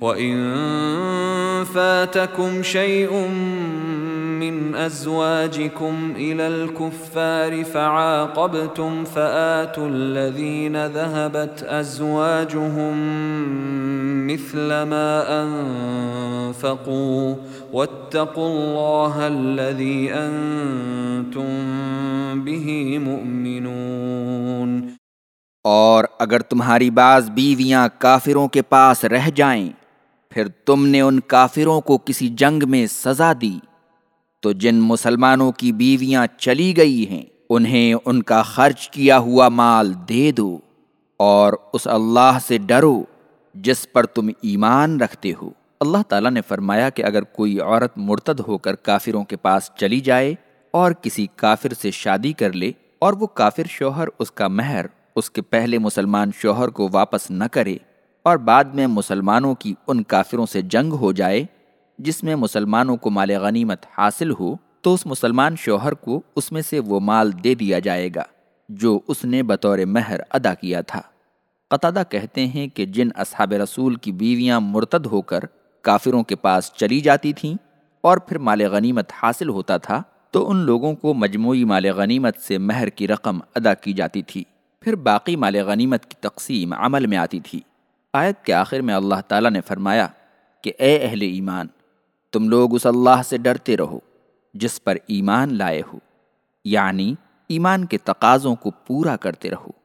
وَإِن فَاتَكُمْ شَيْءٌ مِّنْ أَزْوَاجِكُمْ إِلَى الْكُفَّارِ فَعَاقَبْتُمْ فَآتُوا الَّذِينَ ذَهَبَتْ أَزْوَاجُهُمْ مِثْلَ مَا أَنفَقُوا وَاتَّقُوا اللَّهَ الَّذِي أَنتُم بِهِ مُؤْمِنُونَ اور اگر تمہاری بعض بیویاں کافروں کے پاس رہ جائیں پھر تم نے ان کافروں کو کسی جنگ میں سزا دی۔ تو جن مسلمانوں کی بیویاں چلی گئی ہیں، انہیں ان کا خرچ کیا ہوا مال دے دو اور اس اللہ سے ڈرو جس پر تم ایمان رکھتے ہو۔ اللہ تعالیٰ نے فرمایا کہ اگر کوئی عورت مرتد ہو کر کافروں کے پاس چلی جائے اور کسی کافر سے شادی کر لے اور وہ کافر شوہر اس کا مہر، اس کے پہلے مسلمان شوہر کو واپس نہ کرے اور بعد میں مسلمانوں کی ان کافروں سے جنگ ہو جائے، جس میں مسلمانوں کو مال غنیمت حاصل ہو، تو اس مسلمان شوہر کو اس میں سے وہ مال دے دیا جائے گا، جو اس نے بطور مہر ادا کیا تھا۔ قطادہ کہتے ہیں کہ جن اصحاب رسول کی بیویاں مرتد ہو کر کافروں کے پاس چلی جاتی تھیں اور پھر مال غنیمت حاصل ہوتا تھا، تو ان لوگوں کو مجموعی مال غنیمت سے مہر کی رقم ادا کی جاتی تھی۔ پھر باقی مال غنیمت کی تقسیم عمل میں آتی تھی۔ آیت کے آخر میں اللہ تعالیٰ نے فرمایا کہ اے اہل ایمان، تم لوگ اس اللہ سے ڈرتے رہو جس پر ایمان لائے ہو یعنی ایمان کے تقاضوں کو پورا کرتے رہو۔